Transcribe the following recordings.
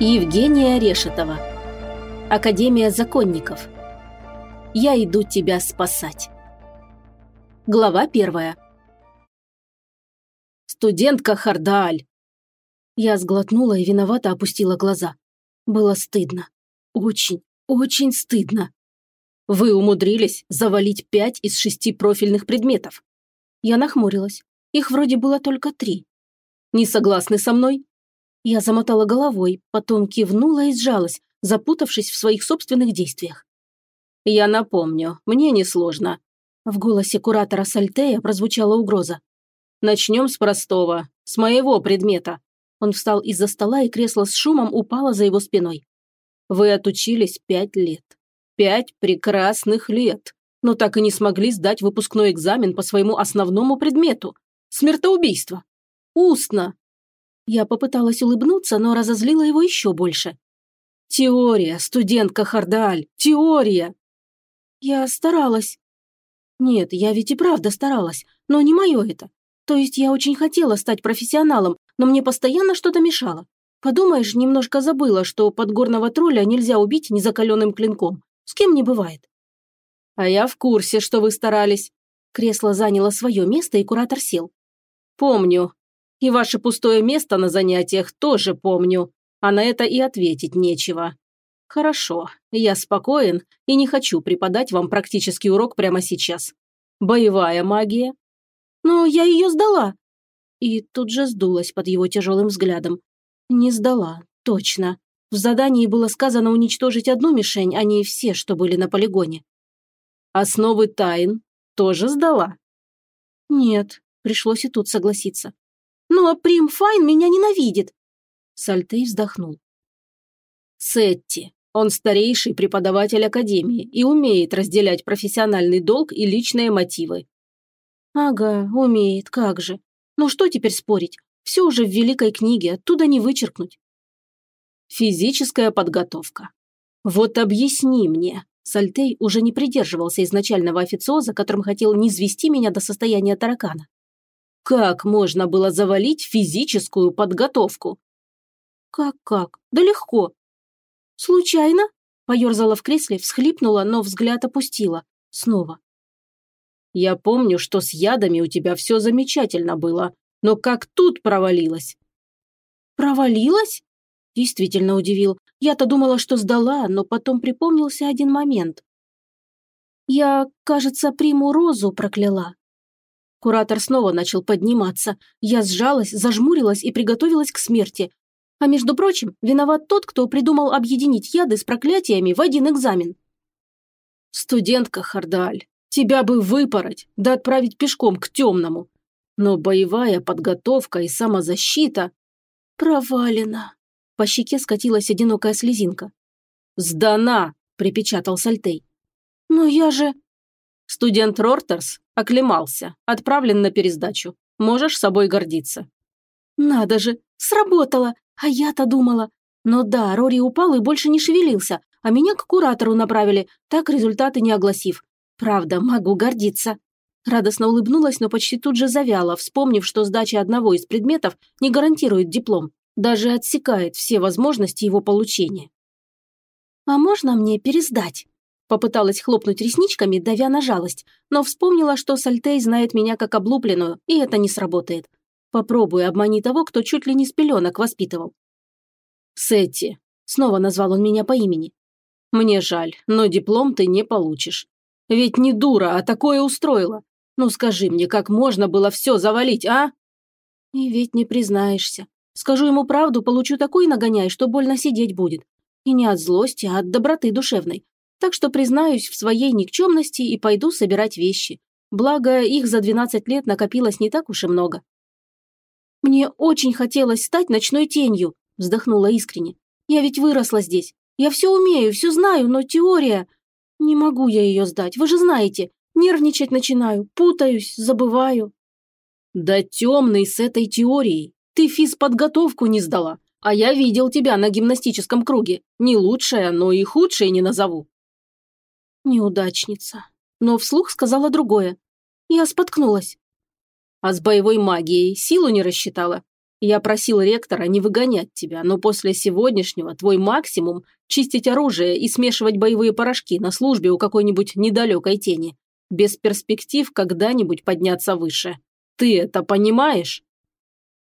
Евгения Решетова. Академия законников. Я иду тебя спасать. Глава первая. Студентка Хардааль. Я сглотнула и виновато опустила глаза. Было стыдно. Очень, очень стыдно. Вы умудрились завалить пять из шести профильных предметов. Я нахмурилась. Их вроде было только три. Не согласны со мной? Я замотала головой, потом кивнула и сжалась, запутавшись в своих собственных действиях. «Я напомню, мне несложно». В голосе куратора Сальтея прозвучала угроза. «Начнем с простого, с моего предмета». Он встал из-за стола, и кресло с шумом упало за его спиной. «Вы отучились пять лет. Пять прекрасных лет, но так и не смогли сдать выпускной экзамен по своему основному предмету – смертоубийство. Устно, я попыталась улыбнуться, но разозлила его еще больше. «Теория, студентка Хардааль, теория!» Я старалась. Нет, я ведь и правда старалась, но не мое это. То есть я очень хотела стать профессионалом, но мне постоянно что-то мешало. Подумаешь, немножко забыла, что подгорного тролля нельзя убить незакаленным клинком. С кем не бывает. А я в курсе, что вы старались. Кресло заняло свое место, и куратор сел. Помню, и ваше пустое место на занятиях тоже помню, а на это и ответить нечего. Хорошо, я спокоен и не хочу преподать вам практический урок прямо сейчас. Боевая магия? Но я ее сдала. И тут же сдулась под его тяжелым взглядом. Не сдала, точно. В задании было сказано уничтожить одну мишень, а не все, что были на полигоне. Основы тайн тоже сдала? Нет, пришлось и тут согласиться. Но Прим Файн меня ненавидит. Сальтей вздохнул. Сетти. Он старейший преподаватель Академии и умеет разделять профессиональный долг и личные мотивы. Ага, умеет, как же. Ну что теперь спорить? Все уже в великой книге, оттуда не вычеркнуть. Физическая подготовка. Вот объясни мне. Сальтей уже не придерживался изначального официоза, которым хотел низвести меня до состояния таракана. Как можно было завалить физическую подготовку? Как-как? Да легко. Случайно? Поерзала в кресле, всхлипнула, но взгляд опустила. Снова. Я помню, что с ядами у тебя все замечательно было, но как тут провалилась? Провалилась? Действительно удивил. Я-то думала, что сдала, но потом припомнился один момент. Я, кажется, приму розу прокляла. Куратор снова начал подниматься. Я сжалась, зажмурилась и приготовилась к смерти. А между прочим, виноват тот, кто придумал объединить яды с проклятиями в один экзамен. «Студентка Хардаль, тебя бы выпороть, да отправить пешком к темному. Но боевая подготовка и самозащита...» «Провалена». По щеке скатилась одинокая слезинка. «Сдана!» – припечатал Сальтей. «Но я же...» Студент Рортерс оклемался, отправлен на пересдачу. Можешь собой гордиться. Надо же, сработало, а я-то думала. Но да, Рори упал и больше не шевелился, а меня к куратору направили, так результаты не огласив. Правда, могу гордиться. Радостно улыбнулась, но почти тут же завяла, вспомнив, что сдача одного из предметов не гарантирует диплом, даже отсекает все возможности его получения. «А можно мне пересдать?» Попыталась хлопнуть ресничками, давя на жалость, но вспомнила, что Сальтей знает меня как облупленную, и это не сработает. Попробую обмани того, кто чуть ли не с пеленок воспитывал. «Сетти», — снова назвал он меня по имени. «Мне жаль, но диплом ты не получишь. Ведь не дура, а такое устроила. Ну скажи мне, как можно было все завалить, а?» «И ведь не признаешься. Скажу ему правду, получу такой нагоняй, что больно сидеть будет. И не от злости, а от доброты душевной. Так что признаюсь в своей никчемности и пойду собирать вещи. Благо, их за 12 лет накопилось не так уж и много. «Мне очень хотелось стать ночной тенью», – вздохнула искренне. «Я ведь выросла здесь. Я все умею, все знаю, но теория... Не могу я ее сдать, вы же знаете. Нервничать начинаю, путаюсь, забываю». «Да темный с этой теорией. Ты физподготовку не сдала. А я видел тебя на гимнастическом круге. Не лучшая, но и худшей не назову. Неудачница. Но вслух сказала другое. Я споткнулась. А с боевой магией силу не рассчитала? Я просил ректора не выгонять тебя, но после сегодняшнего твой максимум – чистить оружие и смешивать боевые порошки на службе у какой-нибудь недалекой тени, без перспектив когда-нибудь подняться выше. Ты это понимаешь?»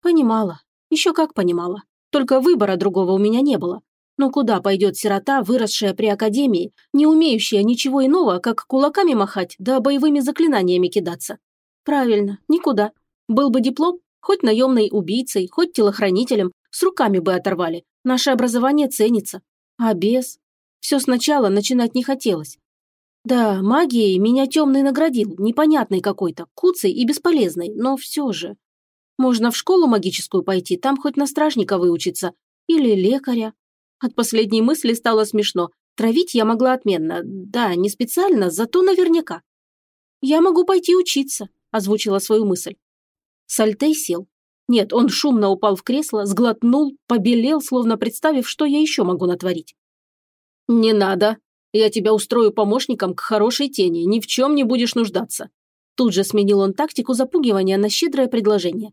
Понимала. Еще как понимала. Только выбора другого у меня не было. Но куда пойдет сирота, выросшая при академии, не умеющая ничего иного, как кулаками махать да боевыми заклинаниями кидаться? Правильно, никуда. Был бы диплом, хоть наемной убийцей, хоть телохранителем, с руками бы оторвали. Наше образование ценится. А без? Все сначала начинать не хотелось. Да, магией меня темный наградил, непонятный какой-то, куцей и бесполезной, но все же. Можно в школу магическую пойти, там хоть на стражника выучиться. Или лекаря. От последней мысли стало смешно. Травить я могла отменно. Да, не специально, зато наверняка. «Я могу пойти учиться», – озвучила свою мысль. Сальтей сел. Нет, он шумно упал в кресло, сглотнул, побелел, словно представив, что я еще могу натворить. «Не надо. Я тебя устрою помощником к хорошей тени, ни в чем не будешь нуждаться». Тут же сменил он тактику запугивания на щедрое предложение.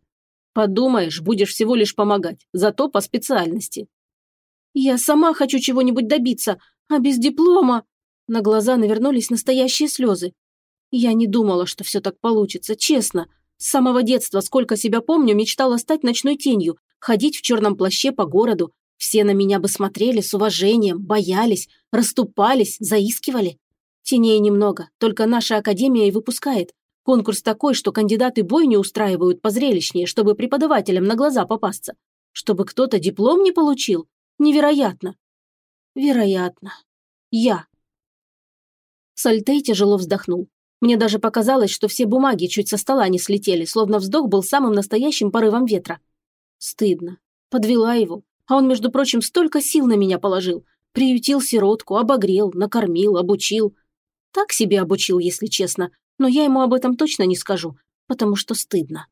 «Подумаешь, будешь всего лишь помогать, зато по специальности. «Я сама хочу чего-нибудь добиться, а без диплома...» На глаза навернулись настоящие слезы. Я не думала, что все так получится, честно. С самого детства, сколько себя помню, мечтала стать ночной тенью, ходить в черном плаще по городу. Все на меня бы смотрели с уважением, боялись, расступались, заискивали. Теней немного, только наша академия и выпускает. Конкурс такой, что кандидаты бойню устраивают позрелищнее, чтобы преподавателям на глаза попасться. Чтобы кто-то диплом не получил. Невероятно. Вероятно. Я. Сальтей тяжело вздохнул. Мне даже показалось, что все бумаги чуть со стола не слетели, словно вздох был самым настоящим порывом ветра. Стыдно. Подвела его. А он, между прочим, столько сил на меня положил. Приютил сиротку, обогрел, накормил, обучил. Так себе обучил, если честно. Но я ему об этом точно не скажу, потому что стыдно.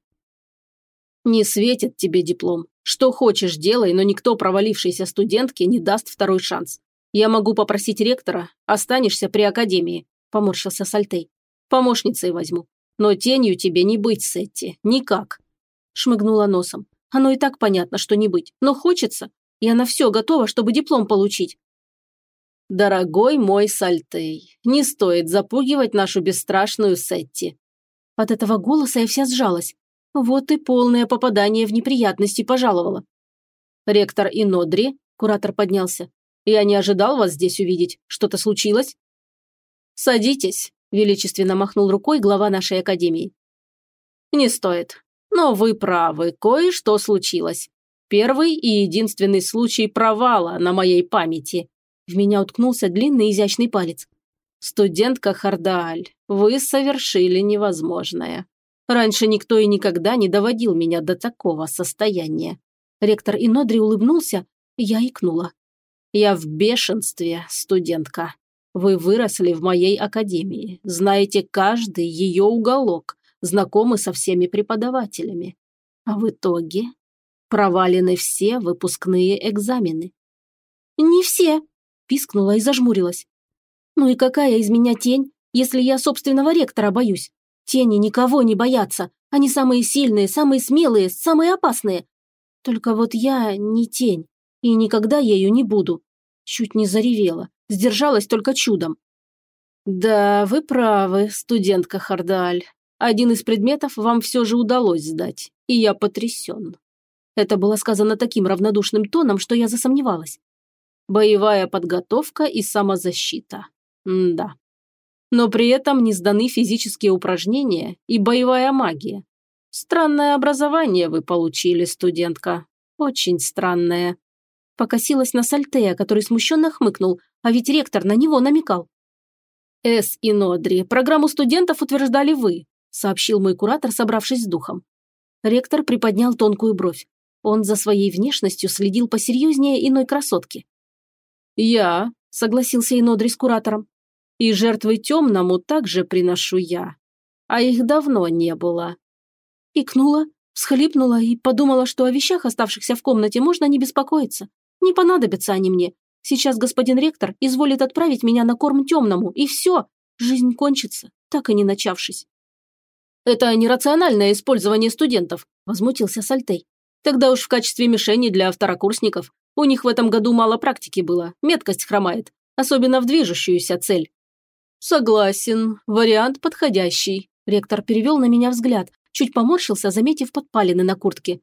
Не светит тебе диплом. Что хочешь делай, но никто провалившейся студентке не даст второй шанс. Я могу попросить ректора, останешься при академии», – поморщился Сальтей. «Помощницей возьму. Но тенью тебе не быть, Сетти, никак». Шмыгнула носом. «Оно и так понятно, что не быть, но хочется. Я на все готова, чтобы диплом получить». «Дорогой мой Сальтей, не стоит запугивать нашу бесстрашную Сетти». От этого голоса я вся сжалась. Вот и полное попадание в неприятности пожаловала. «Ректор Инодри», – куратор поднялся, – «я не ожидал вас здесь увидеть. Что-то случилось?» «Садитесь», – величественно махнул рукой глава нашей академии. «Не стоит. Но вы правы, кое-что случилось. Первый и единственный случай провала на моей памяти». В меня уткнулся длинный изящный палец. «Студентка Хардааль, вы совершили невозможное. Раньше никто и никогда не доводил меня до такого состояния. Ректор Инодри улыбнулся, я икнула. Я в бешенстве, студентка. Вы выросли в моей академии, знаете каждый ее уголок, знакомы со всеми преподавателями. А в итоге провалены все выпускные экзамены. «Не все», – пискнула и зажмурилась. «Ну и какая из меня тень, если я собственного ректора боюсь? Тени никого не боятся. Они самые сильные, самые смелые, самые опасные. Только вот я не тень. И никогда ею не буду. Чуть не заревела. Сдержалась только чудом. Да, вы правы, студентка Хардаль. Один из предметов вам все же удалось сдать. И я потрясен. Это было сказано таким равнодушным тоном, что я засомневалась. Боевая подготовка и самозащита. М да но при этом не сданы физические упражнения и боевая магия. Странное образование вы получили, студентка. Очень странное. Покосилась на Сальтея, который смущенно хмыкнул, а ведь ректор на него намекал. «Эс и Нодри, программу студентов утверждали вы», сообщил мой куратор, собравшись с духом. Ректор приподнял тонкую бровь. Он за своей внешностью следил посерьезнее иной красотки. «Я», – согласился Инодри с куратором. И жертвы темному также приношу я. А их давно не было. Икнула, всхлипнула и подумала, что о вещах, оставшихся в комнате, можно не беспокоиться. Не понадобятся они мне. Сейчас господин ректор изволит отправить меня на корм темному, и все, жизнь кончится, так и не начавшись. «Это нерациональное использование студентов», – возмутился Сальтей. Тогда уж в качестве мишени для второкурсников. У них в этом году мало практики было, меткость хромает, особенно в движущуюся цель. Согласен, вариант подходящий. Ректор перевел на меня взгляд, чуть поморщился, заметив подпалины на куртке.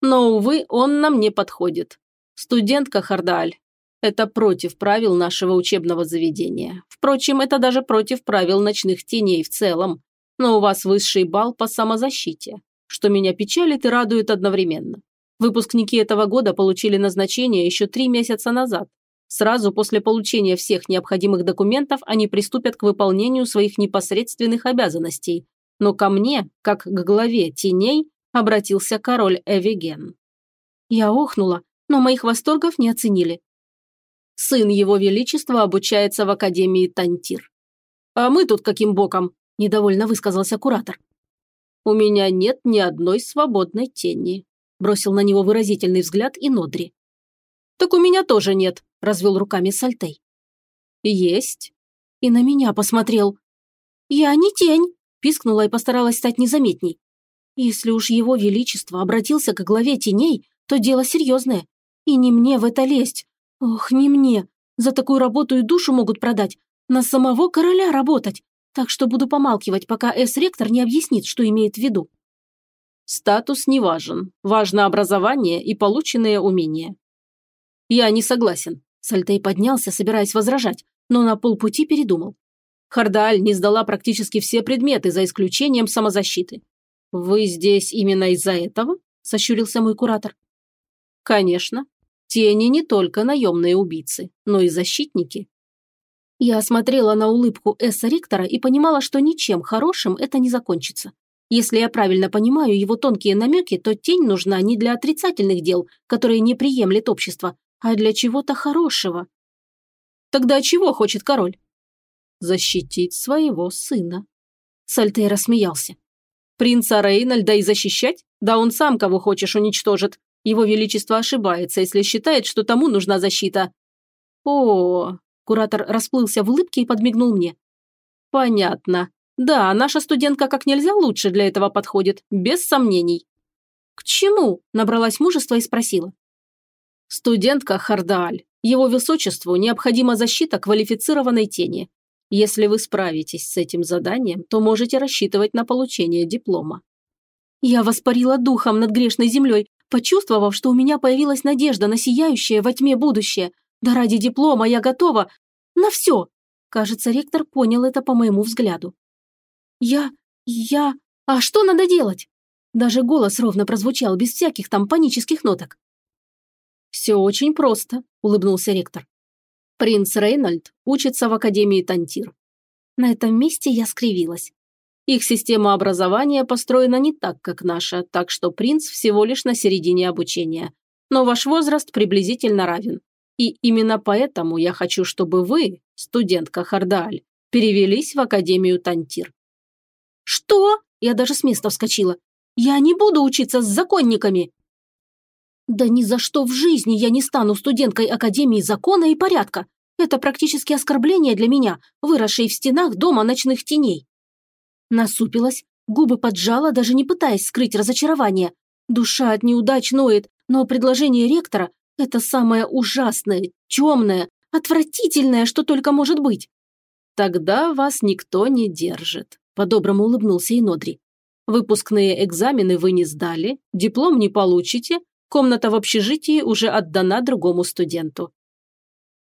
Но, увы, он нам не подходит. Студентка Хардааль. Это против правил нашего учебного заведения. Впрочем, это даже против правил ночных теней в целом. Но у вас высший балл по самозащите, что меня печалит и радует одновременно. Выпускники этого года получили назначение еще три месяца назад. Сразу после получения всех необходимых документов они приступят к выполнению своих непосредственных обязанностей. Но ко мне, как к главе теней, обратился король Эвиген. Я охнула, но моих восторгов не оценили. Сын его величества обучается в Академии Тантир. А мы тут каким боком? Недовольно высказался куратор. У меня нет ни одной свободной тени. Бросил на него выразительный взгляд и Нодри. Так у меня тоже нет, развел руками Сальтей. Есть. И на меня посмотрел. Я не тень, пискнула и постаралась стать незаметней. Если уж его величество обратился к главе теней, то дело серьезное. И не мне в это лезть. Ох, не мне. За такую работу и душу могут продать. На самого короля работать. Так что буду помалкивать, пока С-ректор не объяснит, что имеет в виду. Статус не важен. Важно образование и полученные умения. Я не согласен. Сальтей поднялся, собираясь возражать, но на полпути передумал. Хардааль не сдала практически все предметы, за исключением самозащиты. «Вы здесь именно из-за этого?» – сощурился мой куратор. «Конечно. Тени не только наемные убийцы, но и защитники». Я смотрела на улыбку Эсса Риктора и понимала, что ничем хорошим это не закончится. Если я правильно понимаю его тонкие намеки, то тень нужна не для отрицательных дел, которые не приемлет общество, а для чего-то хорошего. Тогда чего хочет король? Защитить своего сына. Сальтей рассмеялся. Принца Рейнольда и защищать? Да он сам кого хочешь уничтожит. Его Величество ошибается, если считает, что тому нужна защита. О, куратор расплылся в улыбке и подмигнул мне. Понятно. Да, наша студентка как нельзя лучше для этого подходит, без сомнений. К чему? Набралась мужества и спросила. Студентка Хардааль. Его высочеству необходима защита квалифицированной тени. Если вы справитесь с этим заданием, то можете рассчитывать на получение диплома. Я воспарила духом над грешной землей, почувствовав, что у меня появилась надежда на сияющее во тьме будущее. Да ради диплома я готова на все. Кажется, ректор понял это по моему взгляду. Я... я... А что надо делать? Даже голос ровно прозвучал, без всяких там панических ноток. «Все очень просто», – улыбнулся ректор. Принц Рейнольд учится в Академии Тантир. На этом месте я скривилась. Их система образования построена не так, как наша, так что принц всего лишь на середине обучения. Но ваш возраст приблизительно равен. И именно поэтому я хочу, чтобы вы, студентка Хардааль, перевелись в Академию Тантир. Что? Я даже с места вскочила. Я не буду учиться с законниками. Да ни за что в жизни я не стану студенткой Академии закона и порядка. Это практически оскорбление для меня, выросшей в стенах дома ночных теней. Насупилась, губы поджала, даже не пытаясь скрыть разочарование. Душа от неудач ноет, но предложение ректора – это самое ужасное, темное, отвратительное, что только может быть. Тогда вас никто не держит, по-доброму улыбнулся Инодри. Выпускные экзамены вы не сдали, диплом не получите, Комната в общежитии уже отдана другому студенту.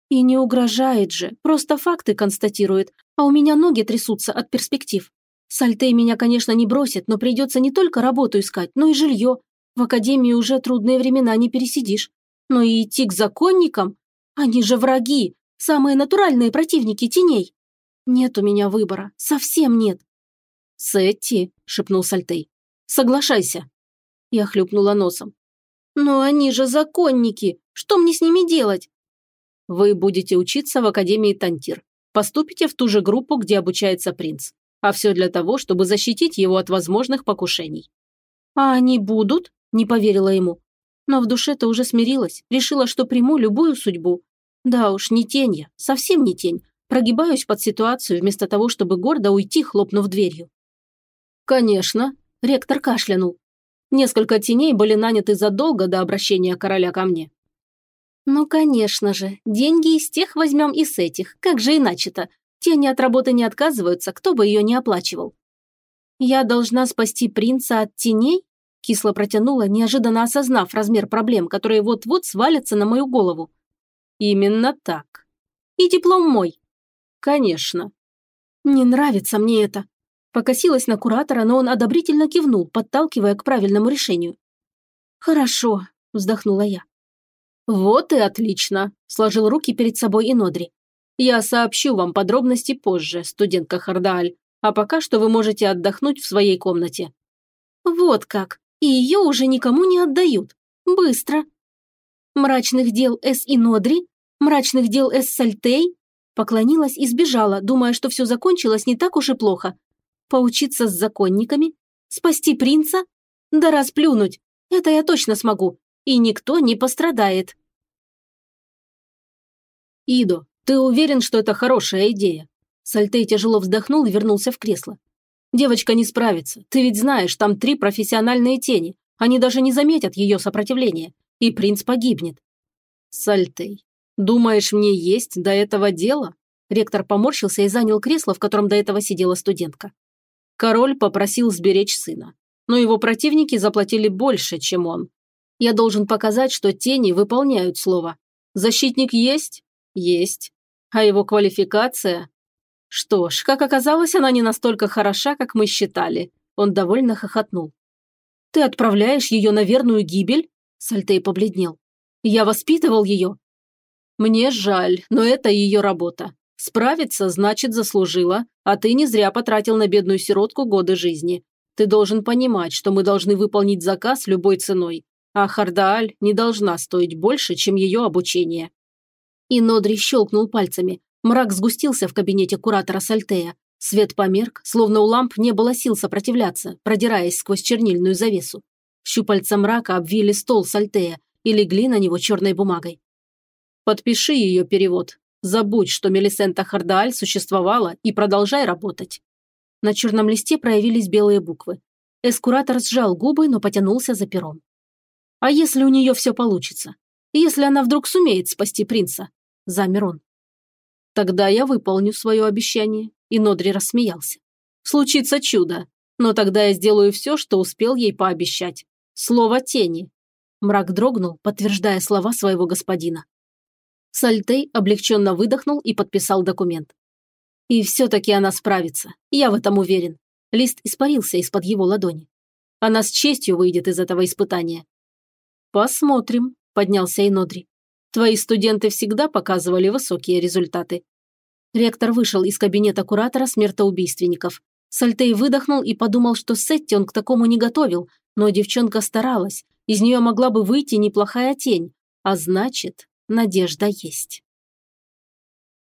И не угрожает же, просто факты констатирует, а у меня ноги трясутся от перспектив. Сальтей меня, конечно, не бросит, но придется не только работу искать, но и жилье. В академии уже трудные времена не пересидишь. Но и идти к законникам? Они же враги, самые натуральные противники теней. Нет у меня выбора, совсем нет. «Сетти», – шепнул Сальтей, – «соглашайся». Я хлюпнула носом. «Но они же законники! Что мне с ними делать?» «Вы будете учиться в Академии Тантир. Поступите в ту же группу, где обучается принц. А все для того, чтобы защитить его от возможных покушений». «А они будут?» – не поверила ему. Но в душе-то уже смирилась, решила, что приму любую судьбу. Да уж, не тень я, совсем не тень. Прогибаюсь под ситуацию, вместо того, чтобы гордо уйти, хлопнув дверью. «Конечно», – ректор кашлянул. Несколько теней были наняты задолго до обращения короля ко мне. Ну, конечно же, деньги из тех возьмем и с этих, как же иначе-то? Тени от работы не отказываются, кто бы ее не оплачивал. Я должна спасти принца от теней? Кисло протянула, неожиданно осознав размер проблем, которые вот-вот свалятся на мою голову. Именно так. И диплом мой. Конечно. Не нравится мне это. Покосилась на куратора, но он одобрительно кивнул, подталкивая к правильному решению. «Хорошо», – вздохнула я. «Вот и отлично», – сложил руки перед собой и Нодри. «Я сообщу вам подробности позже, студентка Хардааль, а пока что вы можете отдохнуть в своей комнате». «Вот как! И ее уже никому не отдают. Быстро!» «Мрачных дел С. и Нодри? Мрачных дел С. Сальтей?» Поклонилась и сбежала, думая, что все закончилось не так уж и плохо, Поучиться с законниками? Спасти принца? Да расплюнуть! Это я точно смогу. И никто не пострадает. Идо, ты уверен, что это хорошая идея? Сальтей тяжело вздохнул и вернулся в кресло. Девочка не справится. Ты ведь знаешь, там три профессиональные тени. Они даже не заметят ее сопротивления. И принц погибнет. Сальтей, думаешь, мне есть до этого дела? Ректор поморщился и занял кресло, в котором до этого сидела студентка. Король попросил сберечь сына. Но его противники заплатили больше, чем он. Я должен показать, что тени выполняют слово. Защитник есть? Есть. А его квалификация? Что ж, как оказалось, она не настолько хороша, как мы считали. Он довольно хохотнул. Ты отправляешь ее на верную гибель? Сальтей побледнел. Я воспитывал ее. Мне жаль, но это ее работа. Справиться, значит, заслужила, а ты не зря потратил на бедную сиротку годы жизни. Ты должен понимать, что мы должны выполнить заказ любой ценой, а Хардааль не должна стоить больше, чем ее обучение». И Нодри щелкнул пальцами. Мрак сгустился в кабинете куратора Сальтея. Свет померк, словно у ламп не было сил сопротивляться, продираясь сквозь чернильную завесу. Щупальца мрака обвили стол Сальтея и легли на него черной бумагой. «Подпиши ее перевод», Забудь, что Мелисента Хардааль существовала и продолжай работать. На черном листе проявились белые буквы. Эскуратор сжал губы, но потянулся за пером. А если у нее все получится? Если она вдруг сумеет спасти принца? Замер он. Тогда я выполню свое обещание. И Нодри рассмеялся. Случится чудо. Но тогда я сделаю все, что успел ей пообещать. Слово тени. Мрак дрогнул, подтверждая слова своего господина. Сальтей облегченно выдохнул и подписал документ. И все-таки она справится, я в этом уверен. Лист испарился из-под его ладони. Она с честью выйдет из этого испытания. Посмотрим, поднялся и Нодри. Твои студенты всегда показывали высокие результаты. Ректор вышел из кабинета куратора смертоубийственников. Сальтей выдохнул и подумал, что Сетти он к такому не готовил, но девчонка старалась, из нее могла бы выйти неплохая тень, а значит, надежда есть.